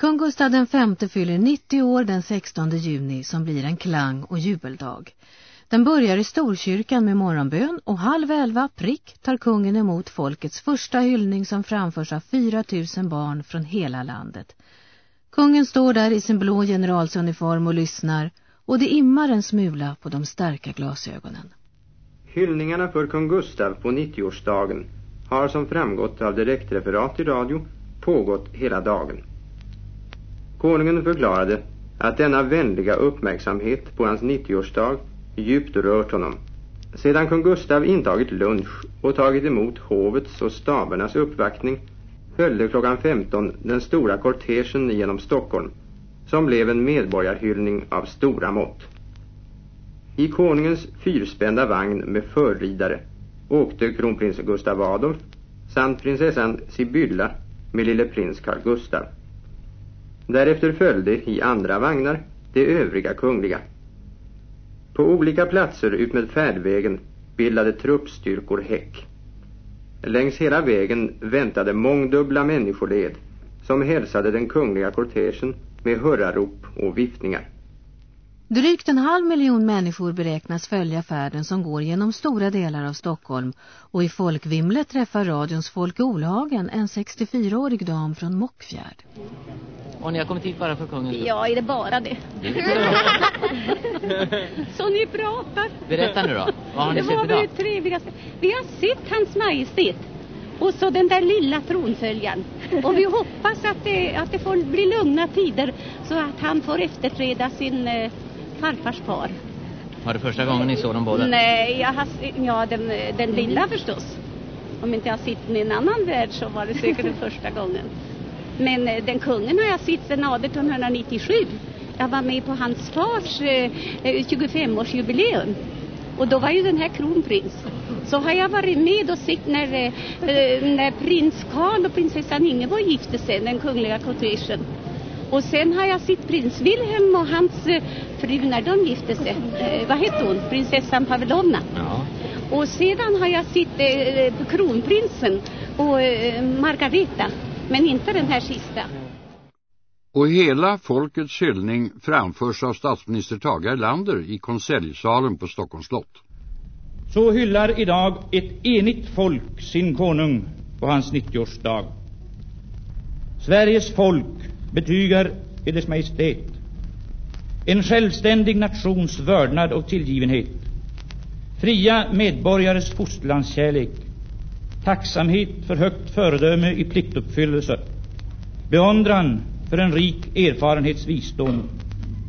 Kung Gustav V fyller 90 år den 16 juni som blir en klang- och jubeldag. Den börjar i Storkyrkan med morgonbön och halv elva prick tar kungen emot folkets första hyllning som framförs av 4 000 barn från hela landet. Kungen står där i sin blå generalsuniform och lyssnar och det immar en smula på de starka glasögonen. Hyllningarna för kung Gustav på 90-årsdagen har som framgått av direktreferat i radio pågått hela dagen. Konungen förklarade att denna vänliga uppmärksamhet på hans 90-årsdag djupt rört honom. Sedan kung Gustav intagit lunch och tagit emot hovets och stabernas uppvaktning följde klockan 15 den stora kortegen genom Stockholm som blev en medborgarhyllning av stora mått. I konungens fyrspända vagn med förridare åkte kronprins Gustav Adolf samt prinsessan Sibylla med lille prins Carl Gustav. Därefter följde i andra vagnar de övriga kungliga. På olika platser utmed färdvägen bildade truppstyrkor häck. Längs hela vägen väntade mångdubbla människoled som hälsade den kungliga kortegen med hurrarop och viftningar. Drygt en halv miljon människor beräknas följa färden som går genom stora delar av Stockholm och i folkvimlet träffar radions Folke Olhagen en 64-årig dam från Mockfjärd. Och ni har kommit hit bara för kungen? Ja, är det bara det? Så ni pratar. Berätta nu då, vad har ni det sett var idag? det trevligaste. Vi har sett hans majestät och så den där lilla tronföljaren. Och vi hoppas att det, att det får bli lugna tider så att han får efterträda sin eh, farfars far. Var det första gången ni såg dem båda? Nej, jag har, ja den, den lilla förstås. Om inte jag sitter i en annan värld så var det säkert den första gången. Men eh, den kungen har jag sett sedan 1897. Jag var med på hans fars eh, eh, 25-årsjubileum. Och då var ju den här kronprins. Så har jag varit med och sett när, eh, eh, när prins Karl och prinsessan Ingeborg gifte sig, den kungliga kortegen. Och sen har jag sett prins Wilhelm och hans eh, fru när de gifte sig. Eh, vad hette hon? Prinsessan Pavlovna. Ja. Och sedan har jag sett eh, kronprinsen och eh, Margareta. Men inte den här sista. Och hela folkets hyllning framförs av statsminister Tage Erlander i konseljsalen på Stockholms slott. Så hyllar idag ett enigt folk sin konung på hans 90-årsdag. Sveriges folk betygar Eders Majestät en självständig nations vördnad och tillgivenhet, fria medborgares fosterlandskärlek, tacksamhet för högt föredöme i pliktuppfyllelse, beundran för en rik erfarenhetsvisdom,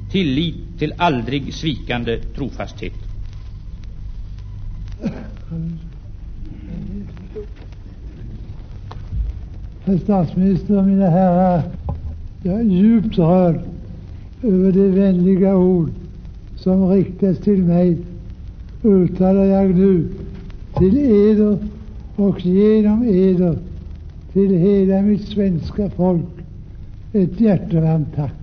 tillit till aldrig svikande trofasthet. Herr statsminister mina herrar, jag är djupt rörd över de vänliga ord som riktas till mig. Uttalar jag nu till eder och genom eder till hela mitt svenska folk ett hjärtevarmt tack.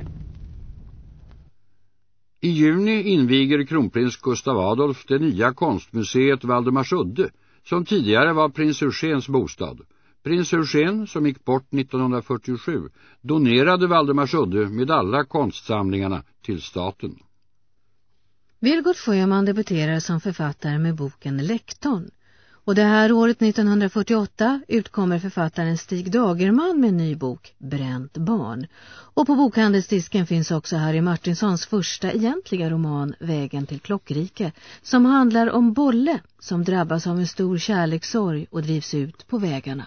I juni inviger kronprins Gustav Adolf det nya konstmuseet Valdemarsudde som tidigare var prins Eugens bostad. Prins Eugen, som gick bort 1947, donerade Valdemarsudde med alla konstsamlingarna till staten. Vilgot Sjöman debuterar som författare med boken Lektorn. Och det här året 1948 utkommer författaren Stig Dagerman med en ny bok, Bränt barn. Och på bokhandelsdisken finns också Harry Martinsons första egentliga roman, Vägen till Klockrike, som handlar om Bolle som drabbas av en stor kärlekssorg och drivs ut på vägarna.